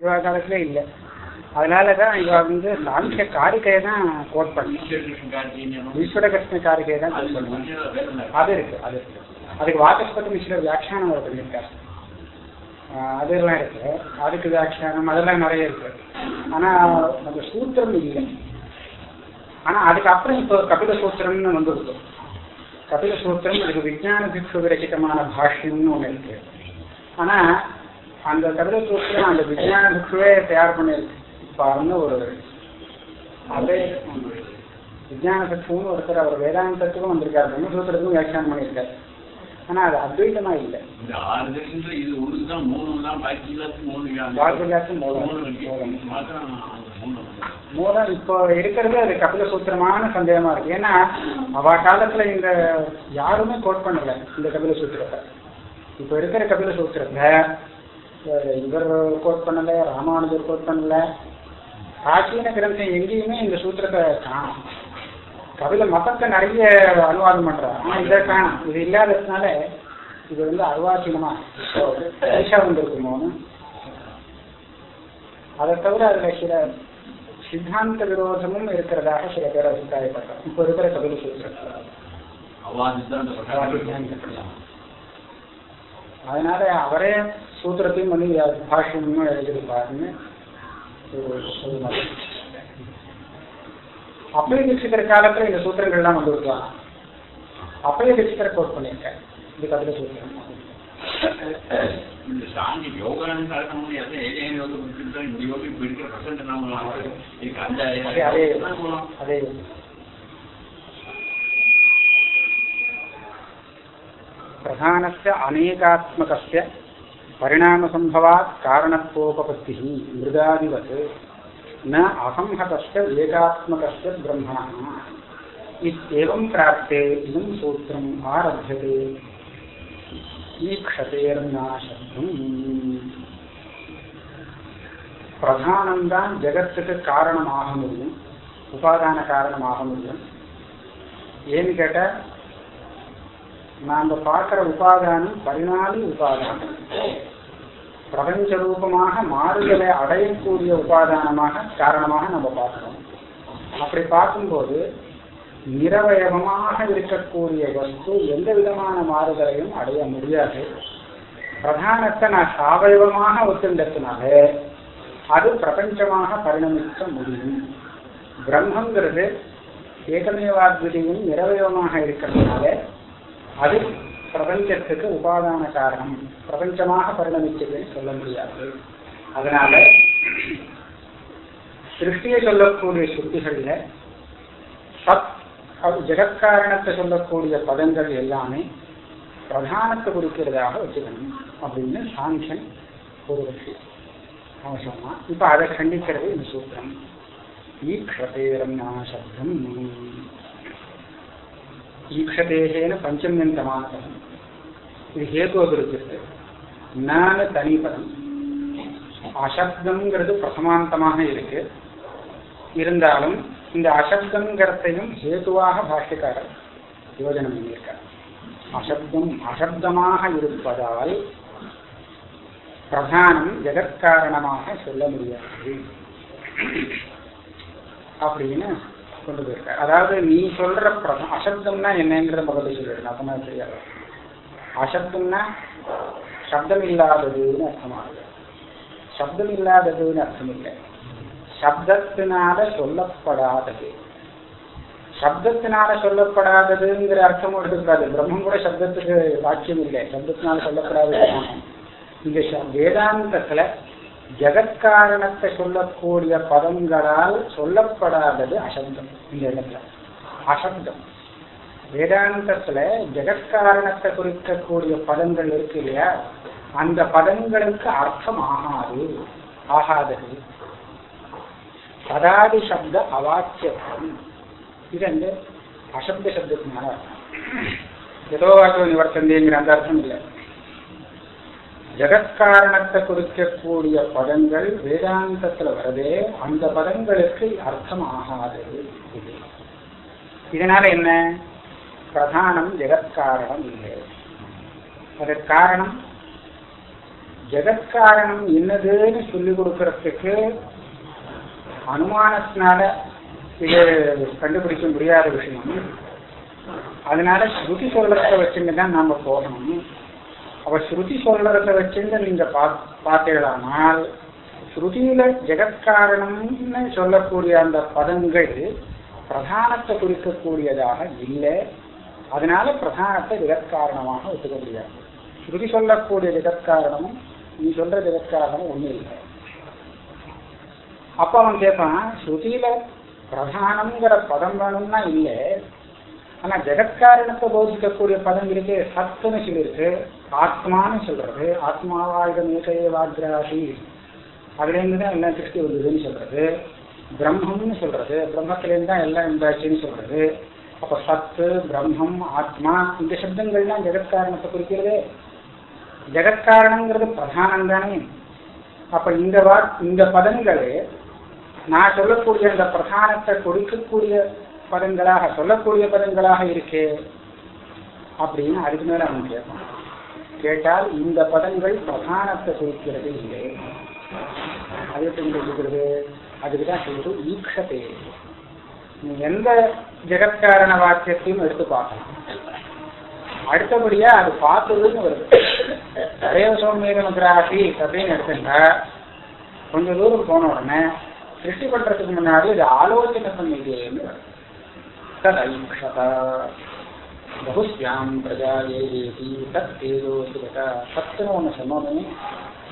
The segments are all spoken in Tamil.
இவா காலத்துல இல்லை. அதனால தான் இவ வந்து சாங்கிய காரிகையை தான் கோட் பண்ணணும் ஈஸ்வர கிருஷ்ண காரிக்கையை தான் கோட் பண்ணணும் அது இருக்கு அது இருக்கு. அதுக்கு வாசஸ்பதி மிஸ்ரர் வியாக்கியானம் அவர் பண்ணியிருக்காரு அதெல்லாம் இருக்கு. அதுக்கு வியாக்கியானம் அதெல்லாம் நிறைய இருக்கு. ஆனா அந்த சூத்திரம் இல்லை. ஆனா அதுக்கப்புறம் இப்போ கபில சூத்திரம்னு வந்துருக்கு கபில சூத்திரம் அதுக்கு விஜயான பிக்ஷு விரச்சிதமான பாஷ்யம்னு ஒன்று இருக்கு. ஆனா அந்த கபில சூத்திரம் அந்த விஞ்ஞான பிக்ஷுவே தயார் பண்ணியிருக்கு பாருன்னு ஒரு அதே விஞ்ஞான பிக்ஷுன்னு ஒருத்தர் அவர் வேதாந்தத்துக்கும் வந்திருக்காரு பிரம்மசூத்திரத்துக்கும் வியாக்கியானம் பண்ணியிருக்காரு ஆனா அது அத்வைதமா இல்லை இந்த ஆறு தேசத்துல இது ஒன்று தான் மூணு தான் பாக்கி எல்லாத்துக்கும் மூணு. மூணு இருக்கு. மூலம். மூலம் இப்போ இருக்கிறது அது கபில சூத்திரமான சந்தேகமா இருக்கு ஏன்னா அவ காலத்துல இந்த யாருமே கோட் பண்ணல இந்த கபில சூத்திரத்தை இப்போ இருக்கிற கபில சூத்திரத்தை இவர் கோட் பண்ணல ராமானுஜர் கோட் பண்ணல. பிராச்சீன கிரந்தம் எங்கேயுமே இந்த சூத்திரத்தை காணும். கபில மதத்தை நிறைய அனுவாதம் பண்றாரு. ஆனா இதை காணும். இது இல்லாததுனால இது வந்து அர்வாச்சீனமா பைசா வந்திருக்குமோன்னு அதை தவிர அதுல சில சித்தாந்த விரோதமும் இருக்கிறதாக சில பேர் அபிப்பிராயப்படுறாங்க இப்போ இருக்கிற கபில அந்த பிரகாரம். அதனால அவரே சூத்திரத்தையும் பண்ணி பாஷ்யமும் ஒரு மதம். அப்பய தீட்சிக்கிற காலத்துல இந்த சூத்திரங்கள்லாம் வந்து விடுவாங்க அப்பய தீட்சிக்கிற கோட் பண்ணியிருக்காரு இது கபில சூத்திரம் இந்த சாங்கி அதே परिणामसम्भवात् कारणत्वोपपत्तिः मृगादिवत् न असंहतस्य एकात्मकस्य ब्रह्मणः इत्येवं प्राप्ते इदं सूत्रम् आरभ्यते ஈக்ஷதேர்நாசம் பிரதானம் தான் ஜெகத்துக்கு காரணமாக முடியும் உபாதான காரணமாக முடியும் ஏன்னு கேட்டா நாம பார்க்கிற உபாதானம் பரிணாமி உபாதானம் பிரபஞ்ச ரூபமாக மாறுதலை அடையக்கூடிய உபாதானமாக காரணமாக நம்ம பார்க்கிறோம். அப்படி பார்க்கும்போது நிரவயவமாக இருக்கக்கூடிய வஸ்து எந்த விதமான மாறுதலையும் அடைய முடியாது. பிரதானத்தை நான் சாவயவமாக ஒத்துண்டதுனால அது பிரபஞ்சமாக பரிணமிக்க முடியும். பிரம்மங்கிறது ஏகமேவாத்விதியும் நிரவயவமாக இருக்கிறதுனால அது பிரபஞ்சத்துக்கு உபாதான காரணம். பிரபஞ்சமாக பரிணமிச்சதுன்னு சொல்ல முடியாது. அதனால சிருஷ்டியை சொல்லக்கூடிய சுத்திகள்ல சத் அது ஜெகத்காரணத்தை சொல்லக்கூடிய பதங்கள் எல்லாமே பிரதானத்தை குறிக்கிறதாக வச்சுக்கணும் அப்படின்னு சாங்கியன் ஒரு விஷயம் அவன் சொன்னான் இப்ப அதை கண்டிக்கிறது இந்த சூத்திரம். ஈக்ஷதேரம் சப்தம். ஈக்ஷதேகேன பஞ்சமியன் பதம் இது ஹேது அபிருத்திருக்கு நானு தனி பதம் அசப்தம்ங்கிறது பிரசமாந்தமாக இருக்கு. இருந்தாலும் இந்த அசப்தங்கிறதையும் ஹேதுவாக பாஷ்யக்காரர் யோஜனம் பண்ணியிருக்கார். அசப்தம் அசப்தமாக இருப்பதால் பிரதானம் ஜெகத்காரணமாக சொல்ல முடியாது. அப்படின்னு கொண்டு போயிருக்க அதாவது நீ சொல்ற பிரம் அசப்தம்னா என்னங்கிறத முதல்ல சொல்லிடுறேன் அப்பதான் தெரியாது அசப்தம்னா சப்தம் இல்லாததுன்னு அர்த்தமாகுது சப்தம் இல்லாததுன்னு அர்த்தம் இல்லை. சப்தத்தினால சொல்லப்படாதது. சப்தத்தினால சொல்லப்படாததுங்கிற அர்த்தம் எடுத்துக்கூடாது பிரம்மம் கூட சப்தத்துக்கு சாட்சியம் இல்லை. சப்தத்தினால சொல்லப்படாதது இங்க வேதாந்தத்துல ஜெகத்காரணத்தை சொல்லக்கூடிய பதங்களால் சொல்லப்படாதது அசப்தம் இந்த இடத்துல. அசப்தம் வேதாந்தத்துல ஜெகத்காரணத்தை குறிக்கக்கூடிய பதங்கள் இருக்கு இல்லையா? அந்த பதங்களுக்கு அர்த்தம் ஆகாது ஆகாதது. பதாதி சப்த அவாச்சியம் இது அந்த அசப்த சப்தத்தினால அர்த்தம். ஏதோ வாக்கு நிவர்த்தந்தேங்கிற அந்த அர்த்தம் இல்லை. ஜெகத்காரணத்தை குறிக்கக்கூடிய பதங்கள் வேதாந்தத்துல வரதே அந்த பதங்களுக்கு அர்த்தம் ஆகாது. இது இதனால என்ன? பிரதானம் ஜெகத்காரணம் இல்லை. அதற்கு காரணம் ஜெகத்காரணம் என்னதுன்னு சொல்லி கொடுக்கறதுக்கு அனுமானத்தினால இது கண்டுபிடிக்க முடியாத விஷயம். அதனால ஸ்ருதி சொல்றத வச்சுட்டு தான் நாம போகணும். அப்ப ஸ்ருதி சொல்றத வச்சுட்டு நீங்க பா பார்த்தீங்களானால் ஸ்ருதியில ஜெகத்காரணம்னு சொல்லக்கூடிய அந்த பதங்கள் பிரதானத்தை குறிக்கக்கூடியதாக இல்லை. அதனால பிரதானத்தை ஜெகத்காரணமாக ஒத்துக்க முடியாது. ஸ்ருதி சொல்லக்கூடிய ஜெகத்காரணமும் நீ சொல்ற ஜெகத்காரணமும் ஒண்ணு இல்லை. அப்ப அவன் கேட்பான் ஸ்ருதியில பிரதானம்ங்கிற பதம் வேணும்னா இல்லை. ஆனா ஜெகத்காரணத்தை போதிக்கக்கூடிய பதம் இருக்கு சத்துன்னு சொல்லியிருக்கு ஆத்மான்னு சொல்றது ஆத்மாவாயுதம் ஏகையே வாக்ராசி அதுலேருந்து தான் எல்லாம் சிருஷ்டி வந்ததுன்னு சொல்றது பிரம்மம்னு சொல்றது பிரம்மத்திலேருந்து தான் எல்லாம் இருந்தாச்சுன்னு சொல்றது. அப்ப சத்து பிரம்மம் ஆத்மா இந்த சப்தங்கள்லாம் ஜெகத்காரணத்தை குறிக்கிறது. ஜெகத்காரணங்கிறது பிரதானம் தானே அப்ப இந்த வா இந்த பதங்களே நான் சொல்லக்கூடிய அந்த பிரதானத்தை கொடுக்கக்கூடிய பதங்களாக சொல்லக்கூடிய பதங்களாக இருக்கு அப்படின்னு அதுக்கு மேல அவன் கேட்பான். கேட்டால் இந்த பதங்கள் பிரதானத்தை குறிக்கிறது இல்லை. அது எப்படி குறிக்கிறது அதுக்கு தான் சொல்றது நீ எந்த ஜெகத்காரண வாக்கியத்தையும் எடுத்து பார்க்கலாம் அடுத்தபடியா அது பார்த்ததுன்னு வருது. தரைய சௌமியகமகிராசி அப்படின்னு எடுத்துட்டா கொஞ்ச தூரம் போன உடனே சிருஷ்டி பண்றதுக்கு முன்னாடி அது ஆலோசனை பண்ணிடுன்னு வருது. ததைக்ஷத பகுஸ்யாம் பிரஜா தத் ஏதோ சுகதா சத்துன்னு ஒன்று சொன்னோமே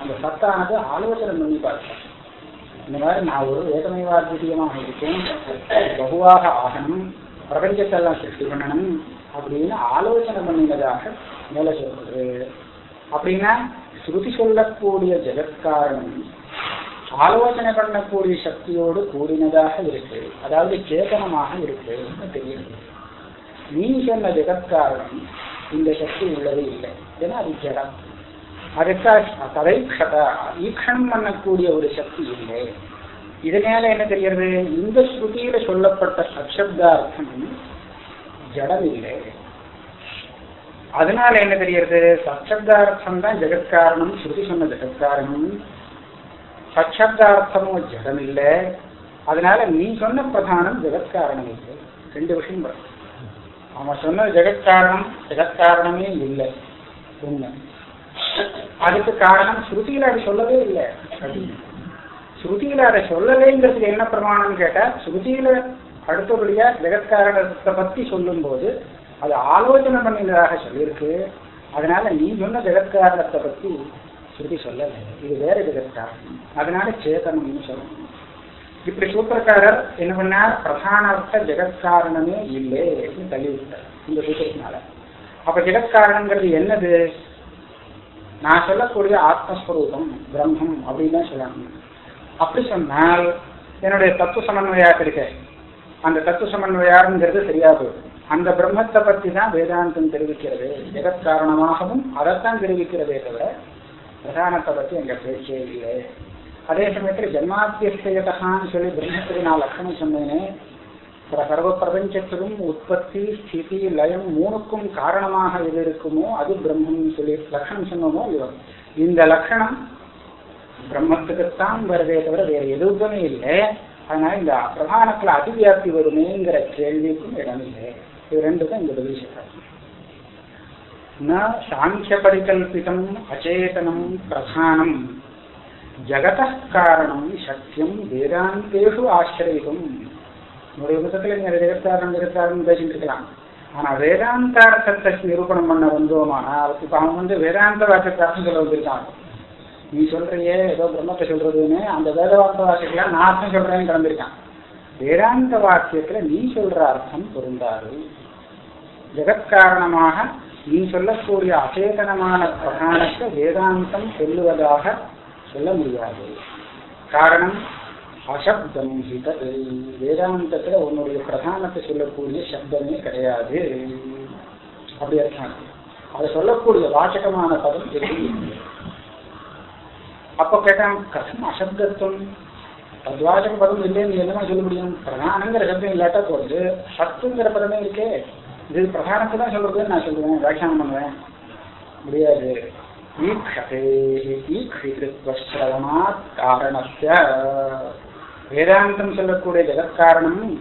அந்த சத்தானது ஆலோசனை பண்ணி பார்த்தேன் இந்த மாதிரி நான் ஒரு ஏகமைவாத்தியமாக இருக்கேன் பகுவாக ஆகணும் பிரபஞ்சத்தெல்லாம் சிருஷ்டி பண்ணணும் அப்படின்னு ஆலோசனை பண்ணினதாக மேலே சொல்றது அப்படின்னா ஸ்ருதி சொல்லக்கூடிய ஜெகத்காரணம் ஆலோசனை பண்ணக்கூடிய சக்தியோடு கூடினதாக இருக்கு. அதாவது சேதனமாக இருக்கு தெரியும் நீ சொன்ன ஜெகத்காரணம் இந்த சக்தி உள்ளது இல்லை. ஏன்னா அது ஜடம். அதுக்காக ததைக்ஷதா ஈக்ஷணம் பண்ணக்கூடிய ஒரு சக்தி இல்லை. இதனால என்ன தெரியறது இந்த ஸ்ருதியில சொல்லப்பட்ட சப்சப்தார்த்தம் ஜடம் இல்லை. அதனால என்ன தெரியறது சப்சப்தார்த்தம் தான் ஜெகத்காரணம் ஸ்ருதி சொன்ன ஜெகத்காரணம் சப்தார்த்தமும் ஜடம் இல்லை. அதனால நீ சொன்ன பிரதானம் ஜெகத்காரணம். இல்லை ரெண்டு விஷயம் வரும். அவன் சொன்ன ஜெகத்காரணம் ஜெகத்காரணமே இல்லை. உண்மை அதுக்கு காரணம் ஸ்ருதியில அது சொல்லவே இல்லை. ஸ்ருதியில அதை சொல்லலைங்கிறதுக்கு என்ன பிரமாணம் கேட்டா ஸ்ருதியில அடுத்தபடியா ஜெகத்காரணத்தை பத்தி சொல்லும் போது அது ஆலோசனை பண்ணினதாக சொல்லியிருக்கு. அதனால நீ சொன்ன ஜெகத்காரணத்தை பத்தி ஸ்ருதி சொல்லலை. இது வேற விதத்தா அதனால சேதனம்னு சொல்லணும். இப்படி சூத்திரக்காரர் என்ன பண்ணார்? பிரதானார்த்த ஜெகத்காரணமே இல்லை அப்படின்னு தள்ளிவிட்டார் இந்த சூத்திரத்தினால. அப்ப ஜெகத்காரணங்கிறது என்னது? நான் சொல்லக்கூடிய ஆத்மஸ்வரூபம் பிரம்மம் அப்படின்னு தான் சொல்லணும் அப்படி சொன்னால் என்னுடைய தத்துவ சமன்வயா இருக்க அந்த தத்துவ சமன்வயாருங்கிறது சரியா போயிடும் அந்த பிரம்மத்தை பற்றி தான் வேதாந்தம் தெரிவிக்கிறது. ஜெகத் காரணமாகவும் அதைத்தான் தெரிவிக்கிறதே தவிர பிரதானத்தை பத்தி எங்க பேச்சே இல்லை அதே சமயத்துல ஜன்மாத்தியஸ்தயதான்னு சொல்லி பிரம்மத்துக்கு நான் லட்சணம் சொன்னேனே சர்வ பிரபஞ்சத்திலும் உற்பத்தி ஸ்திதி லயம் மூணுக்கும் காரணமாக எது இருக்குமோ அது பிரம்மம் சொல்லி லட்சணம் சொன்னோமோ இல்லையோ இந்த லட்சணம் பிரம்மத்துக்குத்தான் வருதே தவிர வேற எதுவுமே இல்லை. அதனால இந்த பிரதானத்துல அதிவியாப்தி வருமேங்கிற கேள்விக்கும் இடம் இல்லை. இது ரெண்டுக்கும் இந்த பதில் சொல்றாங்க ந சாங்கிய பரிகல்பிதம் அச்சேதனம் பிரதானம் ஜகத காரணம் சத்தியம் வேதாந்தேஷு ஆசிரியம் உங்களுடைய புத்தகத்துல நீங்க ஜெகத்காரணம் ஜெகத்காரணம் பேசிட்டு இருக்கலாம் ஆனா வேதாந்தார்த்தத்தை நிரூபணம் பண்ண வந்தோமானால் இப்ப அவன் வந்து வேதாந்த வாக்கியத்தை அர்த்தம் சொல்ல வந்திருக்கான் நீ சொல்றியே ஏதோ பிரம்மத்தை சொல்றதுன்னு அந்த வேதவாந்த வாக்கியத்துல நான் அர்த்தம் சொல்றேன்னு கிளம்பிருக்கான் வேதாந்த வாக்கியத்துல நீ சொல்ற அர்த்தம் பொருந்தாது ஜெகத்காரணமாக நீ சொல்லக்கூடிய அச்சேதனமான பிரகாணத்தை வேதாந்தம் சொல்லுவதாக சொல்ல முடியாது. காரணம் அசப்தம் வேதாந்தத்துல உன்னுடைய பிரதானத்தை சொல்லக்கூடிய சப்தமே கிடையாது. அப்படி அர்த்தம். அதை சொல்லக்கூடிய வாச்சகமான பதம் எதுவும் அப்ப கேட்டான் கதம் அசப்தத்துவம். தத்வாச்சக பதம் இல்லைன்னு என்னமா சொல்ல முடியும்? பிரதானங்கிற சப்தம் இல்லாட்டா போகுது சத்துங்கிற பதமே இருக்கே. இது பிரதானத்தை தான் சொல்றது. நான் சொல்லுவேன் வியாக்கியானம் பண்ணுவேன். முடியாது. ஈக்ஷதே ஈக்ஷிதிருத்வஸ்ரவணாத் காரணஸ்ய. வேதாந்தம் சொல்லக்கூடிய ஜெகத்காரணம்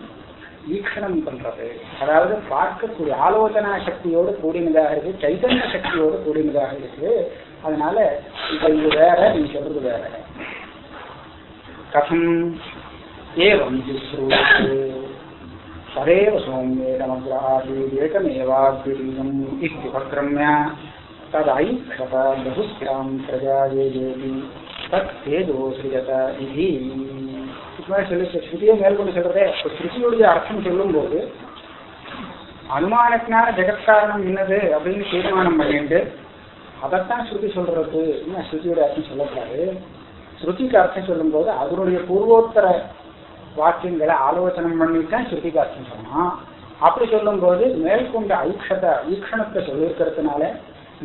ஈக்ஷணம் பண்றது. அதாவது பார்க்கக்கூடிய ஆலோசனா சக்தியோடு கூடினதாக இருக்கு சைதன்ய சக்தியோடு கூடினதாக இருக்கு. அதனால இப்ப இது வேற நீ சொல்றது வேற. கதம் ஏவம் ஜுஸ்ரூயते तदेव सौम्येनमग्रहादेवेकमेवाद्वितीयम् इत्युपक्रम्य तदैक्षत बहुस्यां प्रजायेति தத்தேஜோசிரத இதி சொல்லி ஸ்ருதியை மேற்கொண்டு சொல்றதே இப்போ ஸ்ருதியுடைய அர்த்தம் சொல்லும்போது அனுமானத்தினால ஜெகத்காரணம் என்னது அப்படின்னு தீர்மானம் பண்ணிட்டு அதைத்தான் ஸ்ருதி சொல்றது. ஸ்ருதியுடைய அர்த்தம் சொல்லக்கூடாது। ஸ்ருதிக்கு அர்த்தம் சொல்லும்போது அதனுடைய பூர்வோத்தர வாக்கியங்களை ஆலோசனம் பண்ணித்தான் ஸ்ருதிக்கு சொன்னான். அப்படி சொல்லும்போது மேற்கொண்ட ஐக்ஷத ஈக்ஷணத்தை சொல்லியிருக்கிறதுனால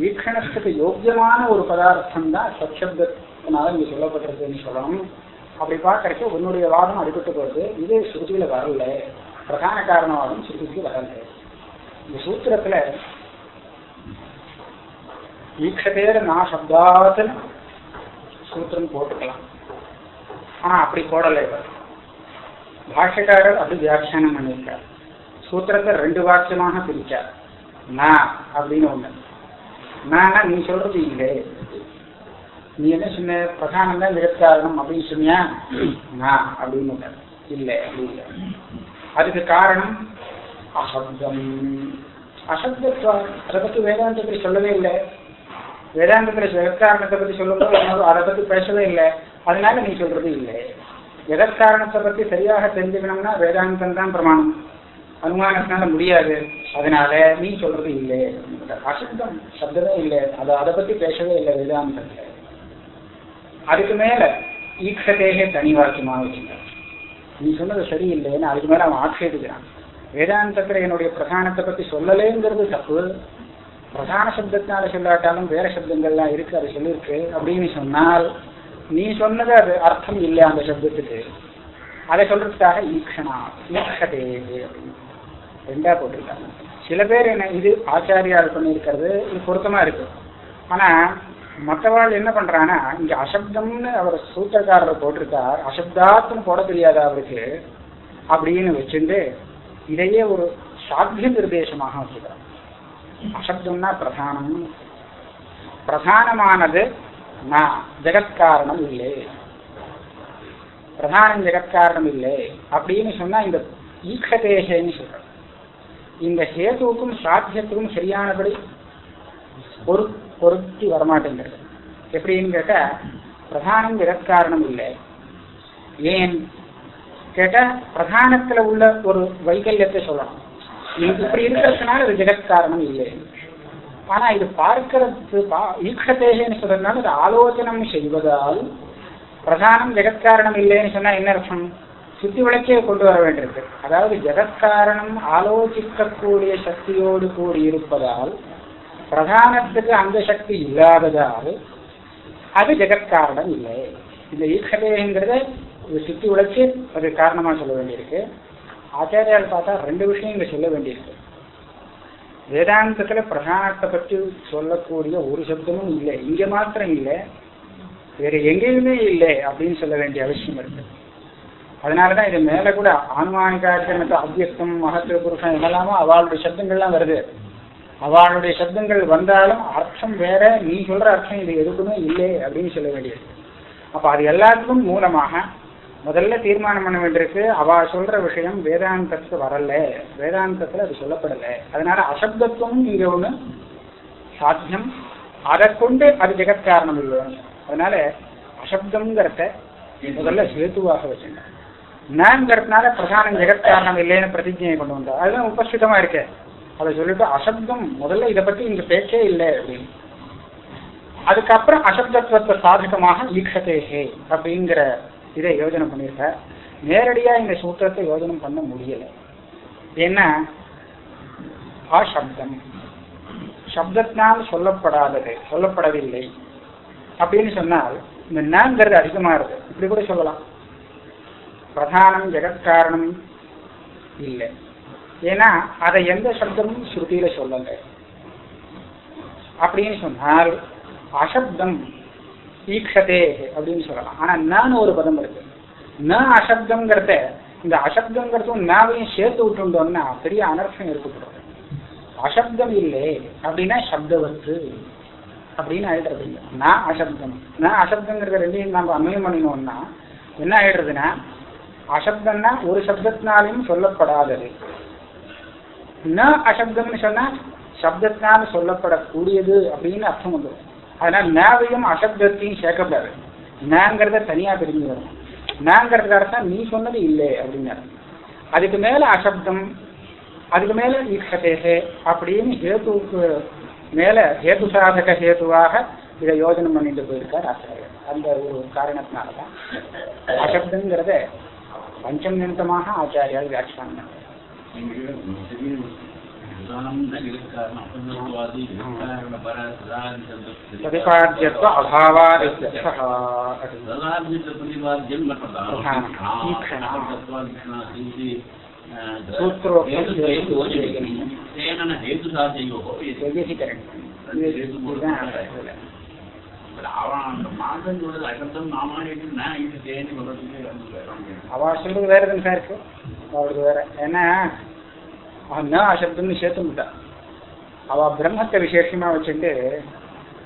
ஈக்ஷணத்துக்கு யோக்கியமான ஒரு பதார்த்தம் தான் சத்சப்தத்தினால இங்க சொல்லப்பட்டிருக்குன்னு சொல்லணும். அப்படி பார்க்கறதுக்கு உன்னுடைய வாதம் அடிபட்டு போகுது. இது ஸ்ருதியில வரல. பிரதான காரணவாதம் ஸ்ருதிக்கு வரல. இந்த சூத்திரத்துல ஈக்ஷதேர நான் சப்தாத்து சூத்திரம் போட்டுக்கலாம். ஆனா அப்படி போடலை இவர். பாஷ்யக்காரர் அப்படி வியாக்கியானம் பண்ணியிருக்கார். சூத்திரத்தை ரெண்டு வாக்கியமாக பிரிச்சார் நான் அப்படின்னு ஒண்ணு. நானா நீ சொல்றது இல்லை. நீ என்ன சொன்ன? பிரதானம் தான் ஜெகத்காரணம் அப்படின்னு சொன்னியா? நான் அப்படின்னு ஒண்ணு. இல்லை அப்படின்னு அதுக்கு காரணம் அசப்தம். அசப்தத்துவம். அதை பத்தி வேதாந்தத்தை சொல்லவே இல்லை. வேதாந்தத்தில் ஜெகத்காரணத்தை பத்தி சொல்லும்போது அதை பத்தி பேசவே இல்லை. அதனால நீ சொல்றது இல்லை. எதற்காரணத்தை பற்றி சரியாக தெரிஞ்சுக்கணும்னா வேதாந்தம் தான் பிரமாணம். அனுமானத்தினால முடியாது. அதனால நீ சொல்றது இல்லை. அசப்தம் சப்தமே இல்லை. அது அதை பத்தி பேசவே இல்லை வேதாந்தத்துல. அதுக்கு மேல ஈக்ஷதேகே தனி வாக்கியமாக வச்சுட்டான் நீ சொன்னது சரியில்லைன்னு அதுக்கு மேல அவன் ஆட்சேபிக்கிறான். வேதாந்தத்துல என்னுடைய பிரதானத்தை பத்தி சொல்லலேங்கிறது தப்பு. பிரதான சப்தத்தினால சொல்லாட்டாலும் வேற சப்தங்கள்லாம் இருக்கு அது சொல்லியிருக்கு அப்படின்னு சொன்னால் நீ சொன்னது அது அர்த்தம் இல்லை அந்த சப்தத்துக்கு? அதை சொல்றதுக்காக ஈக்ஷனா ஈக்ஷதே அப்படின்னு. ரெண்டா போட்டிருக்காங்க. சில பேர் என்ன இது ஆச்சாரியார் பண்ணியிருக்கிறது இது பொருத்தமா இருக்கு. ஆனா மற்றவாள் என்ன பண்றான்னா இங்க அசப்தம்னு அவர் சூத்திரக்காரர் போட்டிருக்கார் அசப்தாத்துன்னு போட தெரியாதா அவருக்கு அப்படின்னு வச்சிருந்து இதையே ஒரு சாத்திய நிர்தேசமாக வச்சுக்கிறார். அசப்தம்னா பிரதானம். பிரதானமானது நான் ஜெகத்காரணம் இல்லை. பிரதானம் ஜெகத்காரணம் இல்லை. அப்படின்னு சொன்னா இந்த ஈக்ஷதேசேன்னு சொல்றோம் இந்த ஹேதுவுக்கும் சாத்தியத்துக்கும் சரியானபடி பொரு பொருத்தி வரமாட்டேங்கிறது. எப்படின்னு கேட்டா பிரதானம் ஜெகத்காரணம் இல்லை. ஏன்? கேட்டா பிரதானத்துல உள்ள ஒரு வைகல்யத்தை சொல்லணும். இப்படி இருக்கிறதுனால அது ஜெகத்காரணம் இல்லை. ஆனா இது பார்க்கறது பா- ஈக்ஷதேகன்னு சொல்றதுனால இது ஆலோசனம் செய்வதால் பிரதானம் ஜெகத்காரணம் இல்லைன்னு சொன்னா என்ன அர்த்தம்? சுத்தி விளக்கே கொண்டு வர வேண்டியிருக்கு. அதாவது ஜெகத்காரணம் ஆலோசிக்கக்கூடிய சக்தியோடு கூடி இருப்பதால் பிரதானத்துக்கு அந்த சக்தி இல்லாததால் அது ஜெகத்காரணம் இல்லை. இந்த ஈக்ஷதேங்கிறத சுத்தி விளக்கி அது காரணமா சொல்ல வேண்டியிருக்கு. ஆச்சாரியால் பார்த்தா ரெண்டு விஷயம் இங்க சொல்ல வேண்டியிருக்கு. வேதாந்தத்துல பிரதானத்தை பற்றி சொல்லக்கூடிய ஒரு சப்தமும் இல்லை. இங்க மாத்திரம் இல்லை. வேற எங்கேயுமே இல்லை அப்படின்னு சொல்ல வேண்டிய அவசியம் இருக்கு. அதனாலதான் இது மேல கூட ஆனுமானிகார்த்தம் அத்தியஸ்தம் மகத்துவ புருஷன் என்னெல்லாமோ அவளுடைய சப்தங்கள்லாம் வருது. அவளுடைய சப்தங்கள் வந்தாலும் அர்த்தம் வேற நீ சொல்ற அர்த்தம் இது எதுக்குமே இல்லை அப்படின்னு சொல்ல வேண்டியது. அப்ப அது எல்லாத்துக்கும் மூலமாக முதல்ல தீர்மானம் பண்ண வேண்டியிருக்கு அவ சொல்ற விஷயம் வேதாந்தத்துக்கு வரல. வேதாந்தத்துல அது சொல்லப்படல. அதனால அசப்தத்துவம் இங்க ஒண்ணு சாத்தியம். அதை கொண்டு அது ஜெகத்காரணம் இல்லை. அதனால அசப்தம்ங்கிறத முதல்ல சேத்துவாக வச்சுங்க நான்கிறதுனால பிரதானம் ஜெகத்காரணம் இல்லைன்னு பிரதிஜையை கொண்டு வந்தா. அதுதான் உபஸ்திதமா இருக்கு. அதை சொல்லிட்டு அசப்தம் முதல்ல இதை பத்தி இங்க பேச்சே இல்லை அப்படின்னு. அதுக்கப்புறம் அசப்தத்துவத்தை சாதகமாக ஈக்ஷதேகே அப்படிங்கிற இதை யோஜனை பண்ணியிருக்க. நேரடியா இந்த சூத்திரத்தை யோஜனை பண்ண முடியலை. ஏன்னா அசப்தம் சப்தத்தினால் சொல்லப்படாதது சொல்லப்படவில்லை. அப்படின்னு சொன்னால் இந்த நாங்கிறது அதிகமாக இருக்கு. இப்படி கூட சொல்லலாம். பிரதானம் ஜெகத்காரணம் இல்லை. ஏன்னா அதை எந்த சப்தமும் ஸ்ருதியில சொல்லல. அப்படின்னு சொன்னால் அசப்தம் ஈக்ஷதே அப்படின்னு சொல்லலாம். ஆனா நான் ஒரு பதம் இருக்கு. ந அசப்தங்கிறத இந்த அசப்தங்கிறதும் நாவையும் சேர்த்து விட்டுட்டோம்னா பெரிய அனர்த்தம் ஏற்பட்டுரும். அசப்தம் இல்லை அப்படின்னா சப்தவத்து அப்படின்னு ஆயிடுறது இல்லை. நான் அசப்தம். நான் அசப்தங்கிறத ரெண்டையும் நம்ம அன்வயம் பண்ணினோம்னா என்ன ஆயிடுறதுன்னா அசப்தம்னா ஒரு சப்தத்தினாலையும் சொல்லப்படாதது. ந அசப்தம்னு சொன்னா சப்தத்தினால சொல்லப்படக்கூடியது அப்படின்னு அர்த்தம் வந்துடும் அதனால நேவையும் அசப்தத்தையும் சேர்க்கப்படாது நேங்கிறத தனியா பிரிஞ்சு வரும் நாங்கிறதுக்கு அர்த்தம் நீ சொன்னது இல்லை அப்படின்னு அதுக்கு மேல அசப்தம் அதுக்கு மேல ஈக்ஷதேகே அப்படின்னு ஹேத்துக்கு மேல ஹேத்து சாதக ஹேத்துவாக இதை யோஜனை பண்ணிட்டு போயிருக்கார் ஆசிரியர் அந்த ஒரு காரணத்தினாலதான் அசப்தங்கிறத பஞ்சம் நிமித்தமாக ஆச்சாரியால் வியாக்கியானம் प्रतिपाद्यत्व अभावादित्य सः सूत्रोक्तं हेतुसाधयोः அவா சொல்றது வேற எதுவும் சார் இருக்கு அவருக்கு வேற ஏன்னா அவன் தான் அசப்தம்னு சேர்த்து விட்டா அவ பிரம்மத்தை விசேஷமா வச்சுட்டு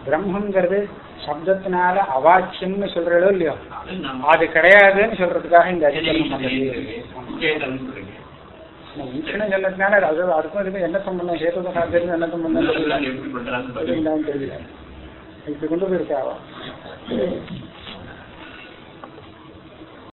பிரம்மங்கிறது சப்தத்தினால அவாச்சியம்னு சொல்றதோ இல்லையோ அது கிடையாதுன்னு சொல்றதுக்காக இந்த அதிகரணம் வந்தது ஈஸ்வரன் சொன்னதுனால அது அதுக்கும் இதுக்கும் என்ன சம்பந்தம் சேத்து சாத்தியம் என்ன சம்பந்தம் தெரியல எப்படி பண்றாங்க தெரியல இப்படி கொண்டு போயிருக்கா அவ